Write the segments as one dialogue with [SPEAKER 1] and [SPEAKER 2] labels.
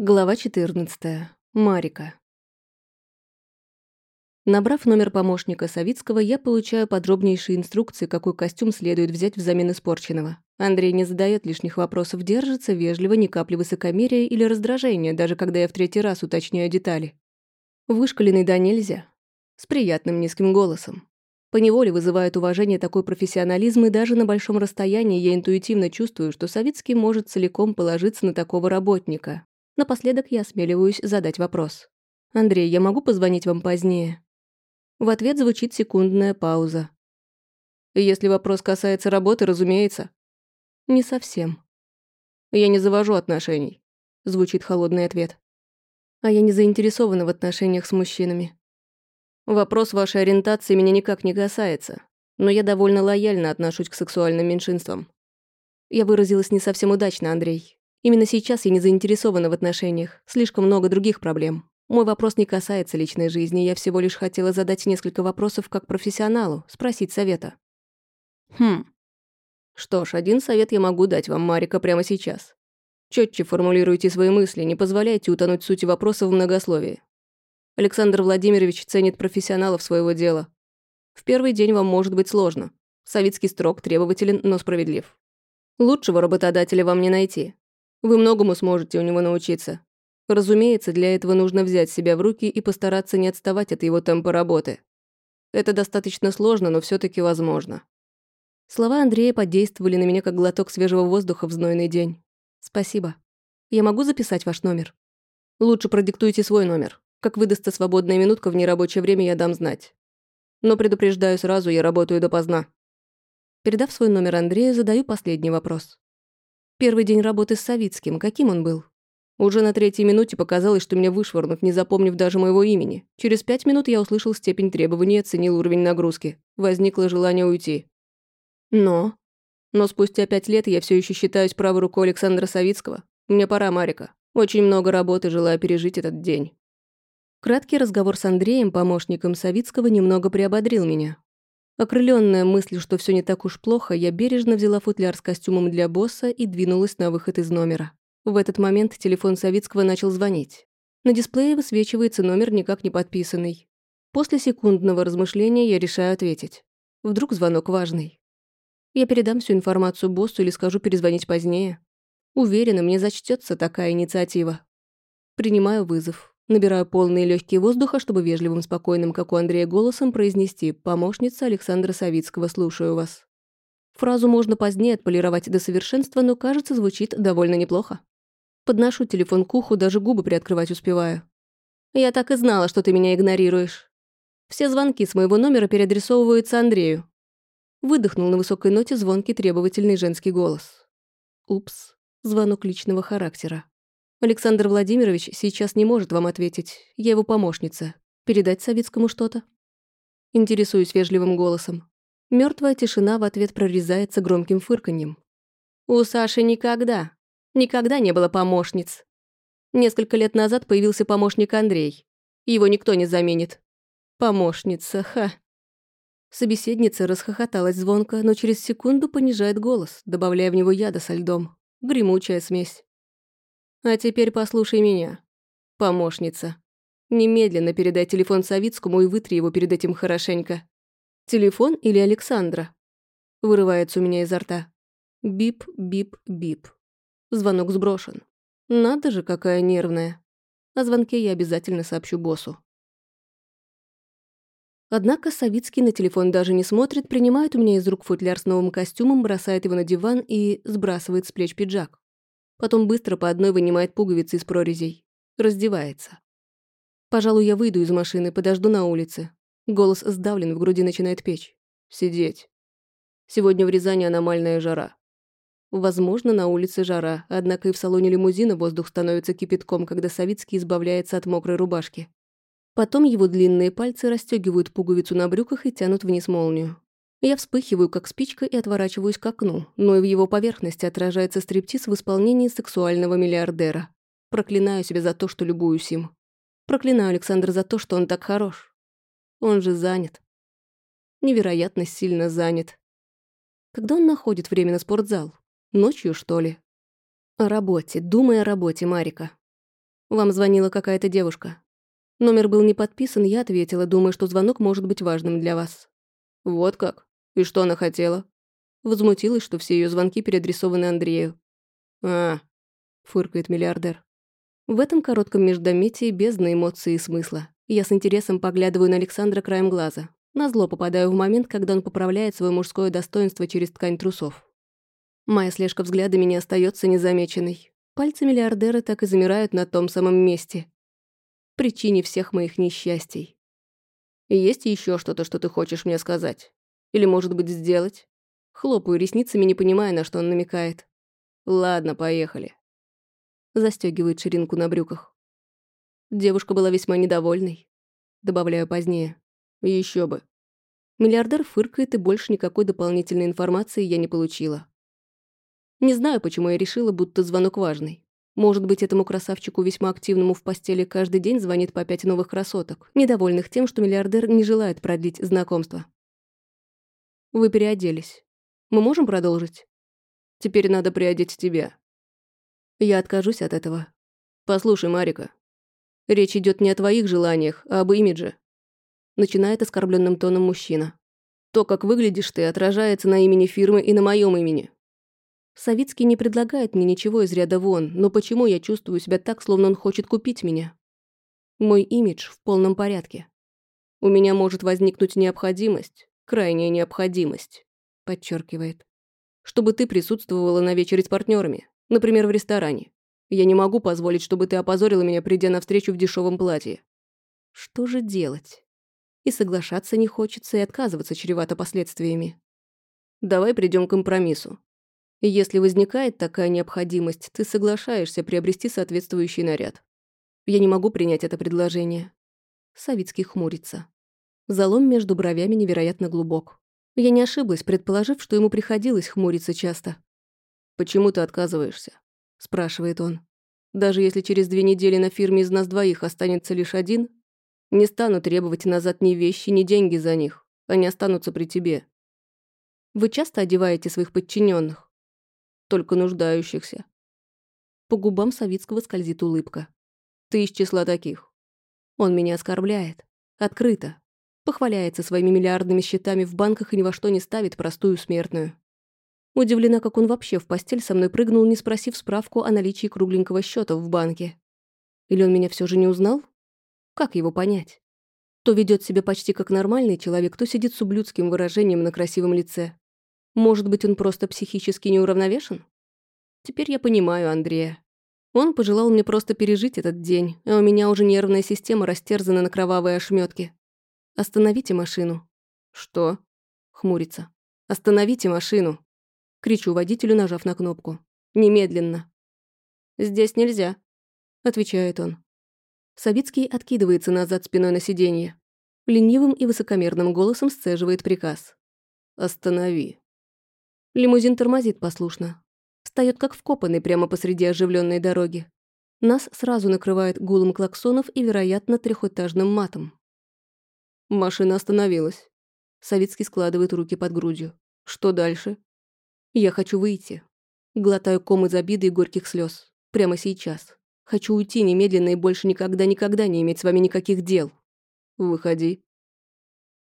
[SPEAKER 1] Глава 14. Марика. Набрав номер помощника Савицкого, я получаю подробнейшие инструкции, какой костюм следует взять взамен испорченного. Андрей не задает лишних вопросов, держится вежливо, ни капли высокомерия или раздражения, даже когда я в третий раз уточняю детали. Вышкаленный да нельзя. С приятным низким голосом. Поневоле вызывает уважение такой профессионализм, и даже на большом расстоянии я интуитивно чувствую, что Савицкий может целиком положиться на такого работника, Напоследок я осмеливаюсь задать вопрос. «Андрей, я могу позвонить вам позднее?» В ответ звучит секундная пауза. «Если вопрос касается работы, разумеется». «Не совсем». «Я не завожу отношений», — звучит холодный ответ. «А я не заинтересована в отношениях с мужчинами». «Вопрос вашей ориентации меня никак не касается, но я довольно лояльно отношусь к сексуальным меньшинствам». Я выразилась не совсем удачно, Андрей. Именно сейчас я не заинтересована в отношениях. Слишком много других проблем. Мой вопрос не касается личной жизни, я всего лишь хотела задать несколько вопросов как профессионалу, спросить совета. Хм. Что ж, один совет я могу дать вам, Марика, прямо сейчас. Четче формулируйте свои мысли, не позволяйте утонуть сути вопроса в многословии. Александр Владимирович ценит профессионалов своего дела. В первый день вам может быть сложно. Советский строг, требователен, но справедлив. Лучшего работодателя вам не найти. Вы многому сможете у него научиться. Разумеется, для этого нужно взять себя в руки и постараться не отставать от его темпа работы. Это достаточно сложно, но все таки возможно. Слова Андрея подействовали на меня как глоток свежего воздуха в знойный день. Спасибо. Я могу записать ваш номер? Лучше продиктуйте свой номер. Как выдастся свободная минутка в нерабочее время, я дам знать. Но предупреждаю сразу, я работаю допоздна. Передав свой номер Андрею, задаю последний вопрос. Первый день работы с Савицким, каким он был? Уже на третьей минуте показалось, что меня вышвырнут, не запомнив даже моего имени. Через пять минут я услышал степень требований, оценил уровень нагрузки. Возникло желание уйти. Но... Но спустя пять лет я все еще считаюсь правой рукой Александра Савицкого. Мне пора, Марика. Очень много работы, желаю пережить этот день. Краткий разговор с Андреем, помощником Савицкого, немного приободрил меня. Окрыленная мыслью, что все не так уж плохо, я бережно взяла футляр с костюмом для босса и двинулась на выход из номера. В этот момент телефон Савицкого начал звонить. На дисплее высвечивается номер, никак не подписанный. После секундного размышления я решаю ответить. Вдруг звонок важный. Я передам всю информацию боссу или скажу перезвонить позднее. Уверена, мне зачтется такая инициатива. Принимаю вызов. Набираю полные легкие воздуха, чтобы вежливым, спокойным, как у Андрея, голосом произнести «Помощница Александра Савицкого, слушаю вас». Фразу можно позднее отполировать до совершенства, но, кажется, звучит довольно неплохо. Подношу телефон к уху, даже губы приоткрывать успеваю. «Я так и знала, что ты меня игнорируешь. Все звонки с моего номера переадресовываются Андрею». Выдохнул на высокой ноте звонкий требовательный женский голос. Упс, звонок личного характера. Александр Владимирович сейчас не может вам ответить. Я его помощница. Передать Савицкому что-то? Интересуюсь вежливым голосом. Мертвая тишина в ответ прорезается громким фырканьем. У Саши никогда, никогда не было помощниц. Несколько лет назад появился помощник Андрей. Его никто не заменит. Помощница, ха. Собеседница расхохоталась звонко, но через секунду понижает голос, добавляя в него яда со льдом. Гремучая смесь. А теперь послушай меня, помощница. Немедленно передай телефон Савицкому и вытри его перед этим хорошенько. Телефон или Александра? Вырывается у меня изо рта. Бип, бип, бип. Звонок сброшен. Надо же, какая нервная. О звонке я обязательно сообщу боссу. Однако Савицкий на телефон даже не смотрит, принимает у меня из рук футляр с новым костюмом, бросает его на диван и сбрасывает с плеч пиджак. Потом быстро по одной вынимает пуговицы из прорезей. Раздевается. Пожалуй, я выйду из машины, подожду на улице. Голос сдавлен, в груди начинает печь. Сидеть. Сегодня в Рязани аномальная жара. Возможно, на улице жара, однако и в салоне лимузина воздух становится кипятком, когда Савицкий избавляется от мокрой рубашки. Потом его длинные пальцы расстегивают пуговицу на брюках и тянут вниз молнию. Я вспыхиваю, как спичка, и отворачиваюсь к окну, но и в его поверхности отражается стриптиз в исполнении сексуального миллиардера. Проклинаю себя за то, что любуюсь им. Проклинаю Александра за то, что он так хорош. Он же занят. Невероятно сильно занят. Когда он находит время на спортзал? Ночью, что ли? О работе. Думай о работе, Марика. Вам звонила какая-то девушка. Номер был не подписан, я ответила, думая, что звонок может быть важным для вас.
[SPEAKER 2] Вот как? И что она хотела?
[SPEAKER 1] Возмутилась, что все ее звонки переадресованы Андрею.
[SPEAKER 2] А,
[SPEAKER 1] фыркает миллиардер. В этом коротком междометии бездна эмоций и смысла. Я с интересом поглядываю на Александра краем глаза. Назло попадаю в момент, когда он поправляет свое мужское достоинство через ткань трусов. Моя слежка взглядами не остается незамеченной. Пальцы миллиардера так и замирают на том самом месте. Причине всех моих несчастий.
[SPEAKER 2] Есть еще что-то, что ты хочешь мне сказать? Или, может быть, сделать?
[SPEAKER 1] Хлопаю ресницами, не понимая, на что он намекает.
[SPEAKER 2] Ладно, поехали.
[SPEAKER 1] Застегивает ширинку на брюках. Девушка была весьма недовольной. Добавляю позднее.
[SPEAKER 2] Еще бы.
[SPEAKER 1] Миллиардер фыркает, и больше никакой дополнительной информации я не получила. Не знаю, почему я решила, будто звонок важный. Может быть, этому красавчику, весьма активному в постели, каждый день звонит по пять новых красоток, недовольных тем, что миллиардер не желает продлить знакомство. Вы переоделись. Мы можем продолжить?
[SPEAKER 2] Теперь надо приодеть тебя.
[SPEAKER 1] Я откажусь от этого.
[SPEAKER 2] Послушай, Марика, Речь идет не о твоих желаниях, а об имидже. Начинает оскорбленным тоном мужчина. То, как выглядишь ты, отражается на имени фирмы и на моем имени.
[SPEAKER 1] Савицкий не предлагает мне ничего из ряда вон, но почему я чувствую себя так, словно он хочет купить меня? Мой имидж в полном порядке.
[SPEAKER 2] У меня может возникнуть необходимость, крайняя необходимость, подчеркивает, чтобы ты присутствовала на вечере с партнерами, например, в ресторане. Я не могу позволить, чтобы ты опозорила меня, придя на встречу в дешевом платье.
[SPEAKER 1] Что же делать? И соглашаться не хочется, и отказываться чревато последствиями.
[SPEAKER 2] Давай придем к компромиссу. Если возникает такая необходимость, ты соглашаешься приобрести соответствующий наряд. Я не могу принять это предложение.
[SPEAKER 1] Савицкий хмурится. Залом между бровями невероятно глубок. Я не ошиблась, предположив, что ему приходилось хмуриться часто.
[SPEAKER 2] «Почему ты отказываешься?» – спрашивает он. «Даже если через две недели на фирме из нас двоих останется лишь один, не стану требовать назад ни вещи, ни деньги за них. Они останутся при тебе».
[SPEAKER 1] «Вы часто одеваете своих подчиненных?
[SPEAKER 2] «Только нуждающихся».
[SPEAKER 1] По губам Савицкого скользит улыбка.
[SPEAKER 2] «Ты из числа таких».
[SPEAKER 1] Он меня оскорбляет. Открыто. Похваляется своими миллиардными счетами в банках и ни во что не ставит простую смертную. Удивлена, как он вообще в постель со мной прыгнул, не спросив справку о наличии кругленького счета в банке. Или он меня все же не узнал? Как его понять? То ведет себя почти как нормальный человек, то сидит с ублюдским выражением на красивом лице. Может быть, он просто психически неуравновешен? Теперь я понимаю Андрея. Он пожелал мне просто пережить этот день, а у меня уже нервная система растерзана на кровавые ошметки. «Остановите машину».
[SPEAKER 2] «Что?»
[SPEAKER 1] — хмурится. «Остановите машину». Кричу водителю, нажав на кнопку. «Немедленно».
[SPEAKER 2] «Здесь нельзя», —
[SPEAKER 1] отвечает он. Савицкий откидывается назад спиной на сиденье. Ленивым и высокомерным голосом сцеживает приказ.
[SPEAKER 2] «Останови».
[SPEAKER 1] Лимузин тормозит послушно. Встает как вкопанный прямо посреди оживленной дороги. Нас сразу накрывает гулом клаксонов и, вероятно, трехэтажным матом.
[SPEAKER 2] Машина остановилась. Савицкий складывает руки под грудью. Что дальше?
[SPEAKER 1] Я хочу выйти. Глотаю ком из обиды и горьких слез. Прямо сейчас. Хочу уйти немедленно и больше никогда-никогда не иметь с вами никаких дел.
[SPEAKER 2] Выходи.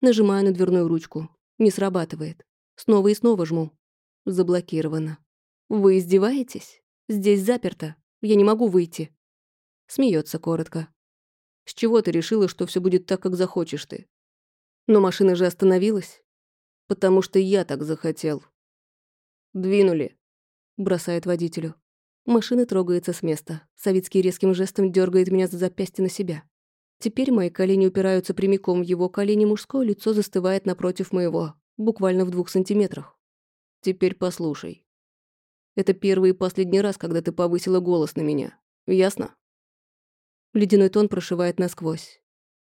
[SPEAKER 1] Нажимаю на дверную ручку. Не срабатывает. Снова и снова жму. Заблокировано. Вы издеваетесь? Здесь заперто. Я не могу выйти. Смеется коротко.
[SPEAKER 2] С чего ты решила, что все будет так, как захочешь ты?
[SPEAKER 1] Но машина же остановилась.
[SPEAKER 2] Потому что я так захотел. «Двинули», — бросает водителю.
[SPEAKER 1] Машина трогается с места. Савицкий резким жестом дергает меня за запястье на себя. Теперь мои колени упираются прямиком в его колени, мужское лицо застывает напротив моего, буквально в двух сантиметрах.
[SPEAKER 2] «Теперь послушай. Это первый и последний раз, когда ты повысила голос на меня. Ясно?»
[SPEAKER 1] Ледяной тон прошивает насквозь.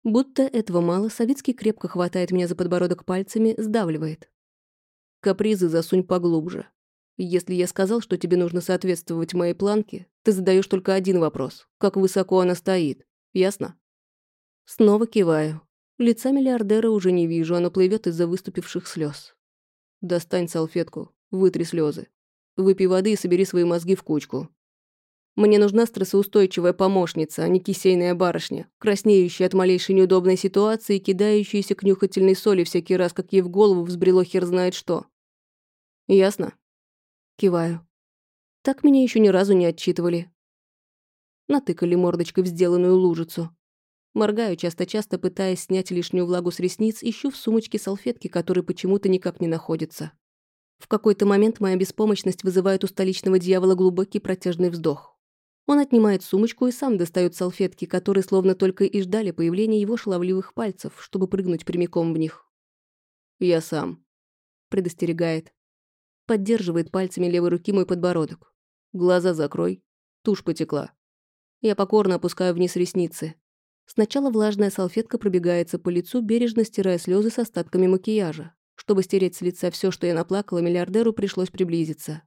[SPEAKER 1] Будто этого мало, Савицкий крепко хватает меня за подбородок пальцами, сдавливает.
[SPEAKER 2] Капризы засунь поглубже. Если я сказал, что тебе нужно соответствовать моей планке, ты задаешь только один вопрос. Как высоко она стоит. Ясно?
[SPEAKER 1] Снова киваю. Лица миллиардера уже не вижу, оно плывет из-за выступивших слез.
[SPEAKER 2] Достань салфетку, вытри слезы. Выпей воды и собери свои мозги в кучку. Мне нужна стрессоустойчивая помощница, а не кисейная барышня, краснеющая от малейшей неудобной ситуации и кидающаяся к нюхательной соли всякий раз, как ей в голову взбрело хер знает что. Ясно? Киваю. Так меня еще ни разу не отчитывали. Натыкали мордочкой в сделанную лужицу. Моргаю часто-часто, пытаясь снять лишнюю влагу с ресниц, ищу в сумочке салфетки, которые почему-то никак не находятся. В какой-то момент моя беспомощность вызывает у столичного дьявола глубокий протяжный вздох. Он отнимает сумочку и сам достает салфетки, которые словно только и ждали появления его шаловливых пальцев, чтобы прыгнуть прямиком в них. «Я сам», — предостерегает. Поддерживает пальцами левой руки мой подбородок. «Глаза закрой. Тушь потекла». Я покорно опускаю вниз ресницы. Сначала влажная салфетка пробегается по лицу, бережно стирая слезы с остатками макияжа. Чтобы стереть с лица все, что я наплакала, миллиардеру пришлось приблизиться.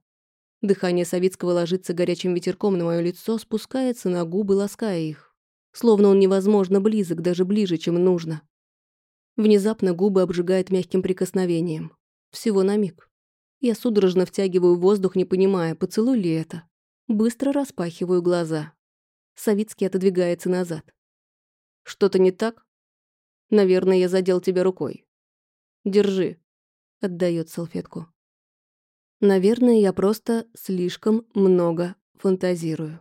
[SPEAKER 2] Дыхание Савицкого ложится горячим ветерком на мое лицо, спускается на губы, лаская их. Словно он невозможно близок, даже ближе, чем нужно. Внезапно губы обжигает мягким прикосновением. Всего на миг. Я судорожно втягиваю воздух, не понимая, поцелуй ли это. Быстро распахиваю глаза. Савицкий отодвигается назад. «Что-то не так?» «Наверное, я задел тебя рукой». «Держи», — отдает салфетку. Наверное, я просто слишком много фантазирую.